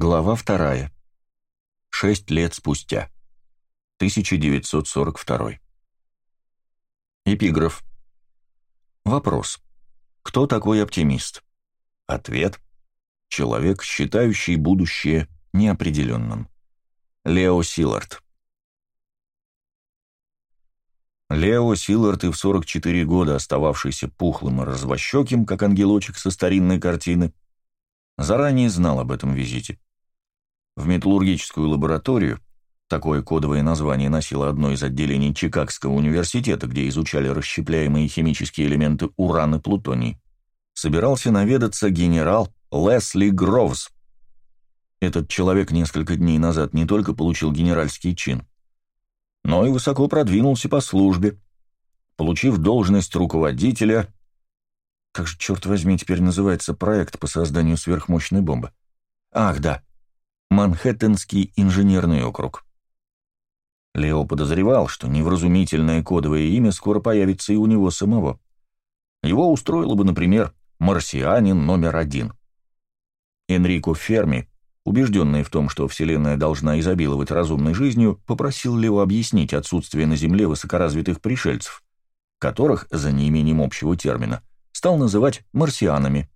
Глава вторая. Шесть лет спустя. 1942. Эпиграф. Вопрос. Кто такой оптимист? Ответ. Человек, считающий будущее неопределенным. Лео Силард. Лео Силард и в 44 года остававшийся пухлым и развощеким, как ангелочек со старинной картины, заранее знал об этом визите. В металлургическую лабораторию, такое кодовое название носило одно из отделений Чикагского университета, где изучали расщепляемые химические элементы уран и плутоний, собирался наведаться генерал Лесли Гровс. Этот человек несколько дней назад не только получил генеральский чин, но и высоко продвинулся по службе, получив должность руководителя как же, черт возьми, теперь называется проект по созданию сверхмощной бомбы? Ах, да. Манхэттенский инженерный округ. Лео подозревал, что невразумительное кодовое имя скоро появится и у него самого. Его устроило бы, например, «Марсианин номер один». Энрико Ферми, убежденный в том, что Вселенная должна изобиловать разумной жизнью, попросил Лео объяснить отсутствие на Земле высокоразвитых пришельцев, которых, за неимением общего термина, стал называть марсианами.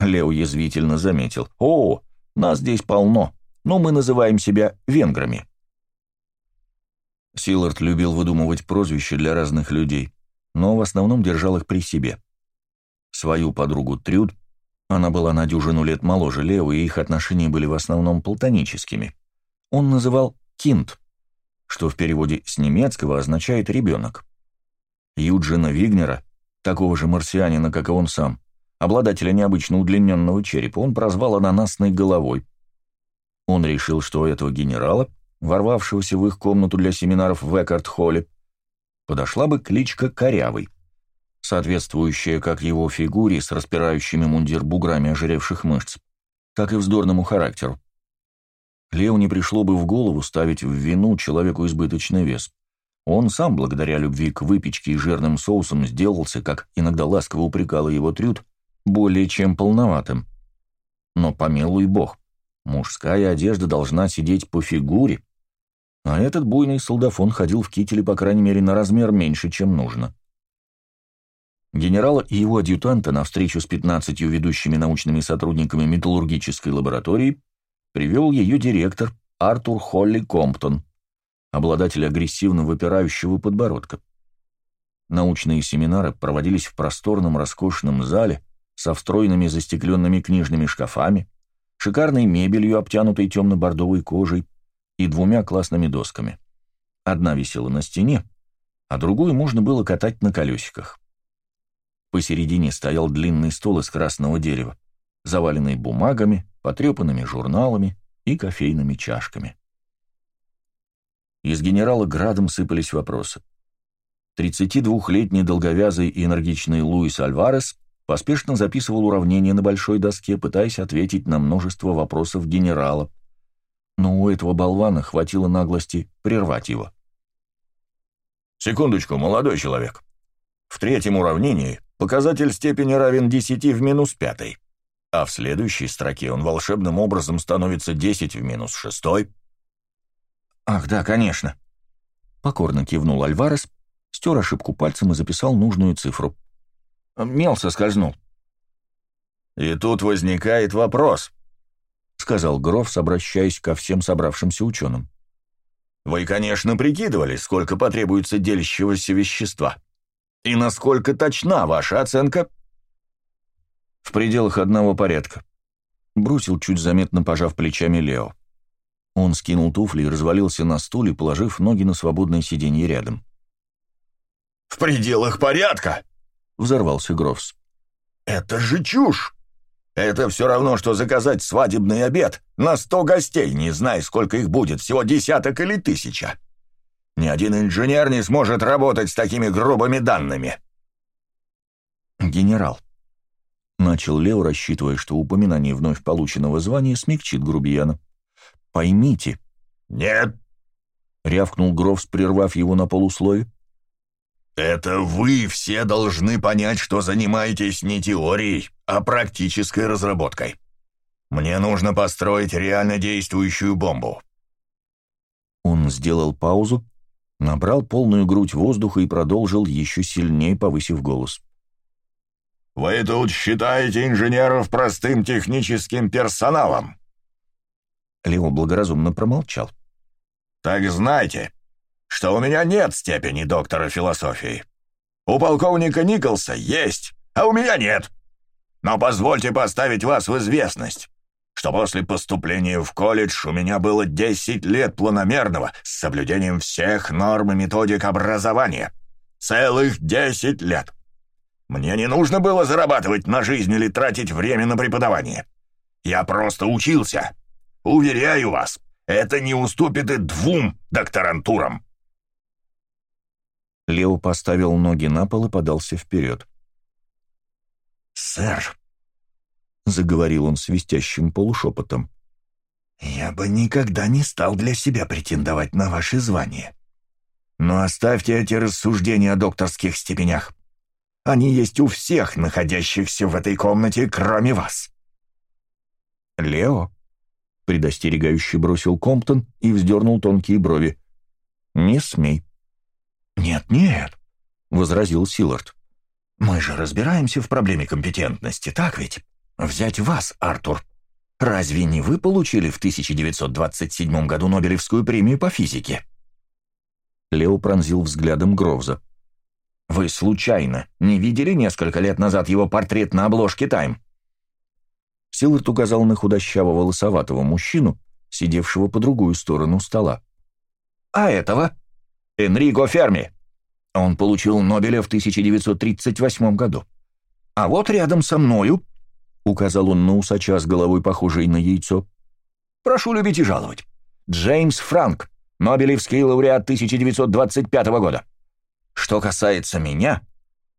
Лео язвительно заметил. «О, нас здесь полно, но мы называем себя венграми». Силард любил выдумывать прозвища для разных людей, но в основном держал их при себе. Свою подругу Трюд, она была на дюжину лет моложе Лео, и их отношения были в основном платоническими, он называл «кинт», что в переводе с немецкого означает «ребенок». Юджина Вигнера такого же марсианина, как и он сам, обладателя необычно удлиненного черепа, он прозвал ананасной головой. Он решил, что у этого генерала, ворвавшегося в их комнату для семинаров в Экарт-холле, подошла бы кличка Корявый, соответствующая как его фигуре с распирающими мундир буграми ожиревших мышц, так и вздорному характеру. Лео не пришло бы в голову ставить в вину человеку избыточный вес. Он сам, благодаря любви к выпечке и жирным соусам, сделался, как иногда ласково упрекала его Трюд, более чем полноватым. Но помилуй бог, мужская одежда должна сидеть по фигуре, а этот буйный солдафон ходил в кителе, по крайней мере, на размер меньше, чем нужно. Генерала и его адъютанта на встречу с 15 ведущими научными сотрудниками металлургической лаборатории привел ее директор Артур Холли Комптон обладатель агрессивно выпирающего подбородка. Научные семинары проводились в просторном роскошном зале со встроенными застекленными книжными шкафами, шикарной мебелью, обтянутой темно-бордовой кожей, и двумя классными досками. Одна висела на стене, а другую можно было катать на колесиках. Посередине стоял длинный стол из красного дерева, заваленный бумагами, потрепанными журналами и кофейными чашками. Из генерала градом сыпались вопросы. 32-летний долговязый и энергичный Луис Альварес поспешно записывал уравнения на большой доске, пытаясь ответить на множество вопросов генерала. Но у этого болвана хватило наглости прервать его. «Секундочку, молодой человек. В третьем уравнении показатель степени равен 10 в минус пятой, а в следующей строке он волшебным образом становится 10 в минус шестой, «Ах, да, конечно». Покорно кивнул Альварес, стер ошибку пальцем и записал нужную цифру. Мел соскользнул. «И тут возникает вопрос», — сказал Грофс, обращаясь ко всем собравшимся ученым. «Вы, конечно, прикидывали, сколько потребуется делящегося вещества. И насколько точна ваша оценка?» «В пределах одного порядка», — бросил, чуть заметно пожав плечами Лео. Он скинул туфли и развалился на стуле, положив ноги на свободное сиденье рядом. «В пределах порядка!» — взорвался Грофс. «Это же чушь! Это все равно, что заказать свадебный обед на сто гостей, не зная, сколько их будет, всего десяток или тысяча. Ни один инженер не сможет работать с такими грубыми данными». «Генерал», — начал Лео, рассчитывая, что упоминание вновь полученного звания смягчит грубияна. Поймите». «Нет», — рявкнул Грофс, прервав его на полуслове. «Это вы все должны понять, что занимаетесь не теорией, а практической разработкой. Мне нужно построить реально действующую бомбу». Он сделал паузу, набрал полную грудь воздуха и продолжил, еще сильнее повысив голос. «Вы тут считаете инженеров простым техническим персоналом?» Лео благоразумно промолчал. «Так знайте, что у меня нет степени доктора философии. У полковника Николса есть, а у меня нет. Но позвольте поставить вас в известность, что после поступления в колледж у меня было 10 лет планомерного с соблюдением всех норм и методик образования. Целых 10 лет. Мне не нужно было зарабатывать на жизнь или тратить время на преподавание. Я просто учился. Уверяю вас, это не уступит и двум докторантурам. Лео поставил ноги на пол и подался вперед. «Сэр», — заговорил он свистящим полушепотом, — «я бы никогда не стал для себя претендовать на ваше звание. Но оставьте эти рассуждения о докторских степенях. Они есть у всех находящихся в этой комнате, кроме вас». «Лео», — предостерегающе бросил Комптон и вздернул тонкие брови. «Не смей». «Нет-нет», — возразил Силард. «Мы же разбираемся в проблеме компетентности, так ведь? Взять вас, Артур. Разве не вы получили в 1927 году Нобелевскую премию по физике?» Лео пронзил взглядом Гровза. «Вы случайно не видели несколько лет назад его портрет на обложке «Тайм»?» Силард указал на худощавого лысоватого мужчину, сидевшего по другую сторону стола. «А этого? Энрико Ферми. Он получил Нобеля в 1938 году. А вот рядом со мною, — указал он на усача с головой, похожей на яйцо, — прошу любить и жаловать, Джеймс Франк, Нобелевский лауреат 1925 года. Что касается меня,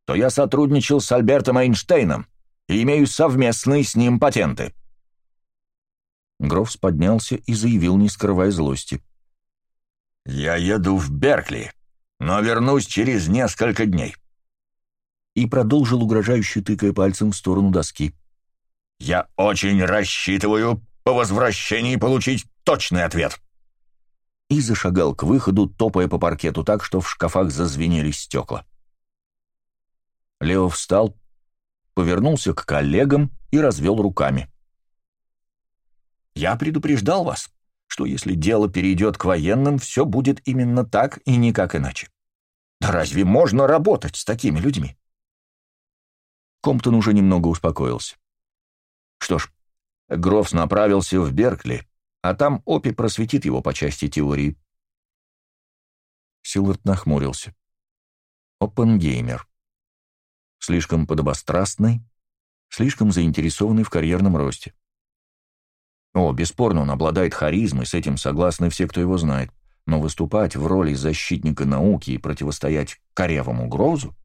то я сотрудничал с Альбертом Эйнштейном, и имею совместные с ним патенты». Грофс поднялся и заявил, не скрывая злости. «Я еду в Беркли, но вернусь через несколько дней». И продолжил угрожающе тыкая пальцем в сторону доски. «Я очень рассчитываю по возвращении получить точный ответ». И зашагал к выходу, топая по паркету так, что в шкафах зазвенели стекла. Лео встал, повернулся к коллегам и развел руками. «Я предупреждал вас, что если дело перейдет к военным, все будет именно так и никак иначе. Да разве можно работать с такими людьми?» Комптон уже немного успокоился. Что ж, Грофс направился в Беркли, а там Опи просветит его по части теории. Силард нахмурился. Опенгеймер слишком подобострастный, слишком заинтересованный в карьерном росте. О, бесспорно, он обладает харизмой, с этим согласны все, кто его знает, но выступать в роли защитника науки и противостоять корявому грозу?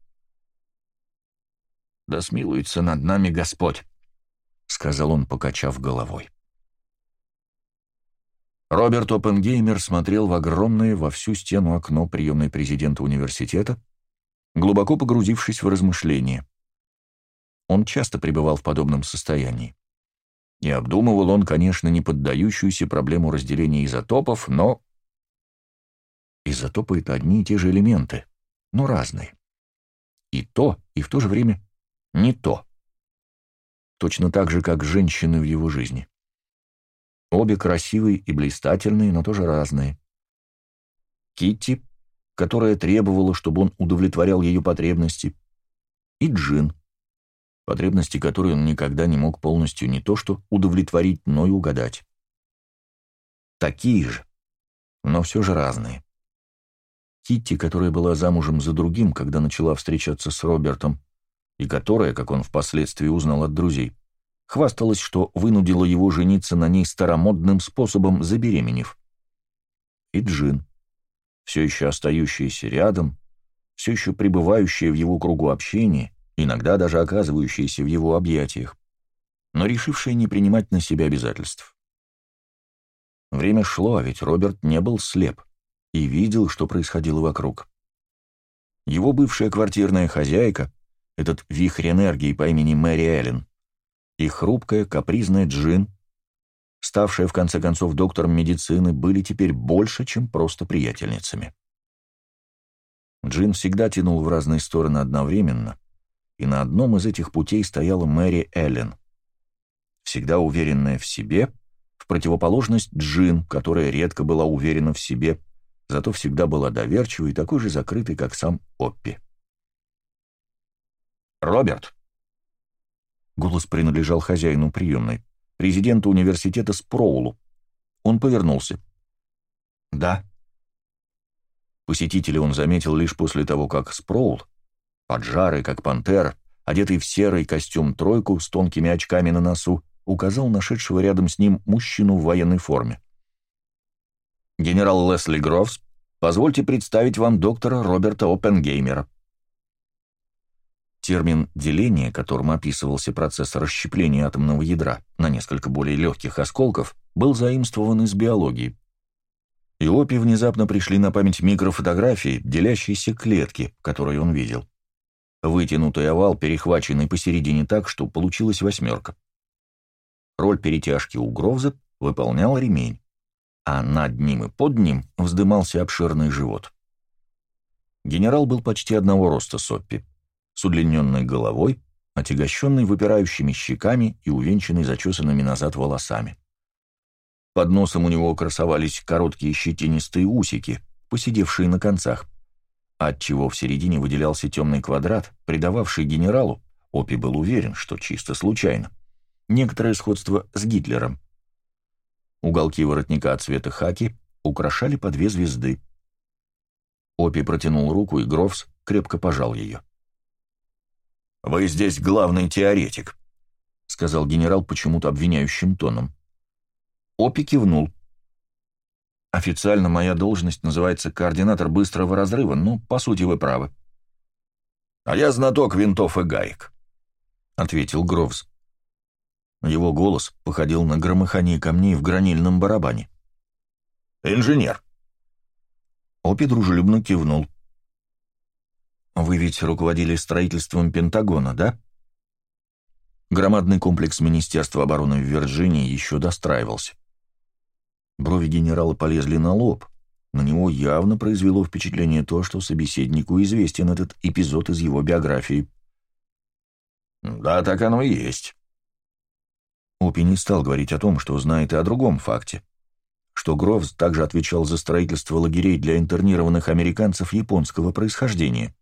«Да смилуется над нами Господь», — сказал он, покачав головой. Роберт Оппенгеймер смотрел в огромное во всю стену окно приемной президента университета, глубоко погрузившись в размышления. Он часто пребывал в подобном состоянии. И обдумывал он, конечно, не поддающуюся проблему разделения изотопов, но... Изотопы — это одни и те же элементы, но разные. И то, и в то же время не то. Точно так же, как женщины в его жизни. Обе красивые и блистательные, но тоже разные. Китти которая требовала, чтобы он удовлетворял ее потребности, и Джин, потребности которой он никогда не мог полностью не то что удовлетворить, но и угадать. Такие же, но все же разные. Китти, которая была замужем за другим, когда начала встречаться с Робертом, и которая, как он впоследствии узнал от друзей, хвасталась, что вынудила его жениться на ней старомодным способом, забеременев. И Джин, все еще остающаяся рядом, все еще пребывающая в его кругу общения, иногда даже оказывающаяся в его объятиях, но решившая не принимать на себя обязательств. Время шло, а ведь Роберт не был слеп и видел, что происходило вокруг. Его бывшая квартирная хозяйка, этот вихрь энергии по имени Мэри Эллен, и хрупкая, капризная Джин ставшая в конце концов доктором медицины, были теперь больше, чем просто приятельницами. Джин всегда тянул в разные стороны одновременно, и на одном из этих путей стояла Мэри Эллен. Всегда уверенная в себе, в противоположность Джин, которая редко была уверена в себе, зато всегда была доверчивой и такой же закрытой, как сам Оппи. «Роберт!» Голос принадлежал хозяину приемной, президенту университета Спроулу. Он повернулся. «Да». Посетителя он заметил лишь после того, как Спроул, поджарый, как пантера, одетый в серый костюм-тройку с тонкими очками на носу, указал нашедшего рядом с ним мужчину в военной форме. «Генерал Лесли Грофс, позвольте представить вам доктора Роберта Оппенгеймера». Термин «деление», которым описывался процесс расщепления атомного ядра на несколько более легких осколков, был заимствован из биологии. И Опи внезапно пришли на память микрофотографии, делящейся клетки, которые он видел. Вытянутый овал, перехваченный посередине так, что получилась восьмерка. Роль перетяжки у Гровза выполнял ремень, а над ним и под ним вздымался обширный живот. Генерал был почти одного роста с Оппи, с удлиненной головой, отягощенной выпирающими щеками и увенчанной зачесанными назад волосами. Под носом у него красовались короткие щетинистые усики, посидевшие на концах, отчего в середине выделялся темный квадрат, придававший генералу, Опи был уверен, что чисто случайно, некоторое сходство с Гитлером. Уголки воротника цвета хаки украшали по две звезды. Опи протянул руку, и Грофс крепко пожал ее. «Вы здесь главный теоретик», — сказал генерал почему-то обвиняющим тоном. Опи кивнул. Официально моя должность называется координатор быстрого разрыва, но, по сути, вы правы. «А я знаток винтов и гаек», — ответил Гровс. Его голос походил на громыхание камней в гранильном барабане. «Инженер». Опи дружелюбно кивнул. «Вы ведь руководили строительством Пентагона, да?» Громадный комплекс Министерства обороны в Вирджинии еще достраивался. Брови генерала полезли на лоб. На него явно произвело впечатление то, что собеседнику известен этот эпизод из его биографии. «Да, так оно и есть». Опи не стал говорить о том, что знает и о другом факте. Что Гровс также отвечал за строительство лагерей для интернированных американцев японского происхождения.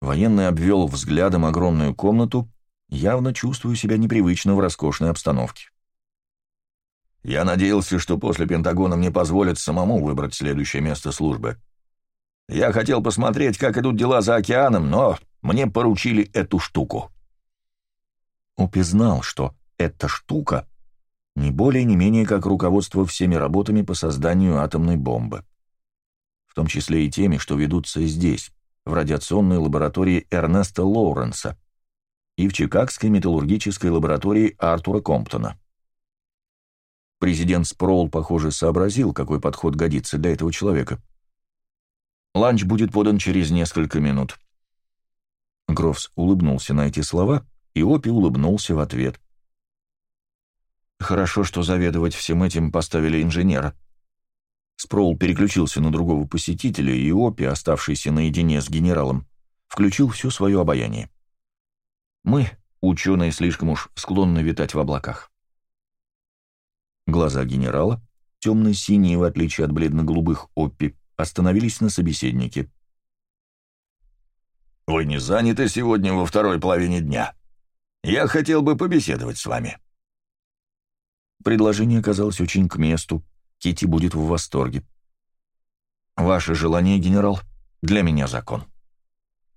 Военный обвел взглядом огромную комнату, явно чувствуя себя непривычно в роскошной обстановке. Я надеялся, что после Пентагона мне позволят самому выбрать следующее место службы. Я хотел посмотреть, как идут дела за океаном, но мне поручили эту штуку. Опи знал, что эта штука не более не менее как руководство всеми работами по созданию атомной бомбы. В том числе и теми, что ведутся здесь, в радиационной лаборатории Эрнеста Лоуренса и в Чикагской металлургической лаборатории Артура Комптона. Президент Спроул, похоже, сообразил, какой подход годится для этого человека. Ланч будет подан через несколько минут. Грофс улыбнулся на эти слова, и Опи улыбнулся в ответ. Хорошо, что заведовать всем этим поставили инженера. Спроул переключился на другого посетителя, и Опи, оставшийся наедине с генералом, включил все свое обаяние. Мы, ученые, слишком уж склонны витать в облаках. Глаза генерала, темно-синие, в отличие от бледно-голубых Оппи, остановились на собеседнике. «Вы не заняты сегодня во второй половине дня? Я хотел бы побеседовать с вами». Предложение оказалось очень к месту. Кити будет в восторге. «Ваше желание, генерал, для меня закон».